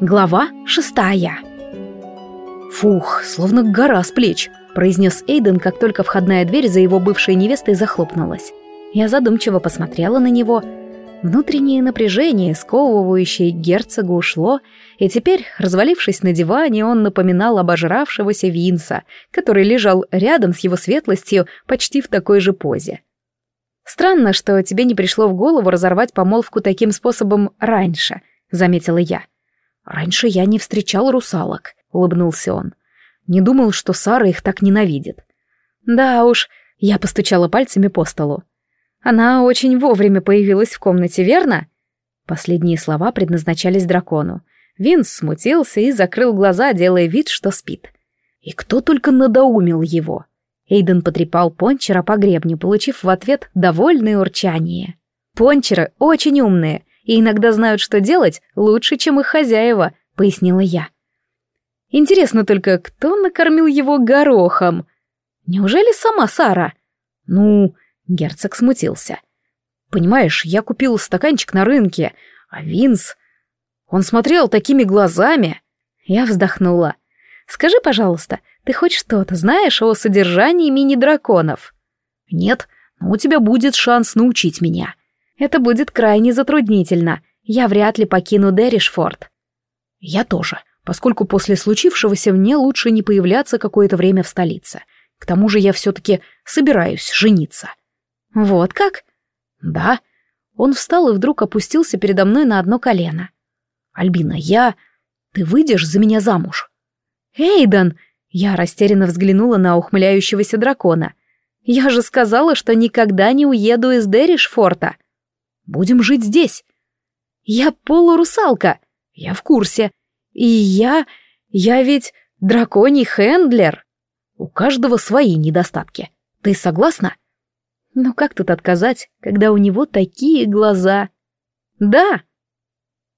Глава шестая. «Фух, словно гора с плеч», — произнес Эйден, как только входная дверь за его бывшей невестой захлопнулась. Я задумчиво посмотрела на него. Внутреннее напряжение, сковывающее герцога, ушло, и теперь, развалившись на диване, он напоминал обожравшегося Винса, который лежал рядом с его светлостью почти в такой же позе. «Странно, что тебе не пришло в голову разорвать помолвку таким способом раньше», — заметила я. «Раньше я не встречал русалок», — улыбнулся он. «Не думал, что Сара их так ненавидит». «Да уж», — я постучала пальцами по столу. «Она очень вовремя появилась в комнате, верно?» Последние слова предназначались дракону. Винс смутился и закрыл глаза, делая вид, что спит. И кто только надоумил его. Эйден потрепал пончера по гребню, получив в ответ довольное урчание. Пончеры очень умные — и иногда знают, что делать лучше, чем их хозяева», — пояснила я. «Интересно только, кто накормил его горохом? Неужели сама Сара?» «Ну...» — герцог смутился. «Понимаешь, я купил стаканчик на рынке, а Винс... Он смотрел такими глазами...» Я вздохнула. «Скажи, пожалуйста, ты хоть что-то знаешь о содержании мини-драконов?» «Нет, но у тебя будет шанс научить меня. Это будет крайне затруднительно. Я вряд ли покину Дэришфорд. Я тоже, поскольку после случившегося мне лучше не появляться какое-то время в столице. К тому же я все-таки собираюсь жениться. Вот как? Да. Он встал и вдруг опустился передо мной на одно колено. Альбина, я... Ты выйдешь за меня замуж? Эйден! Я растерянно взглянула на ухмыляющегося дракона. Я же сказала, что никогда не уеду из Дэришфорта. Будем жить здесь. Я полурусалка. Я в курсе. И я... Я ведь драконий хендлер. У каждого свои недостатки. Ты согласна? Ну как тут отказать, когда у него такие глаза? Да,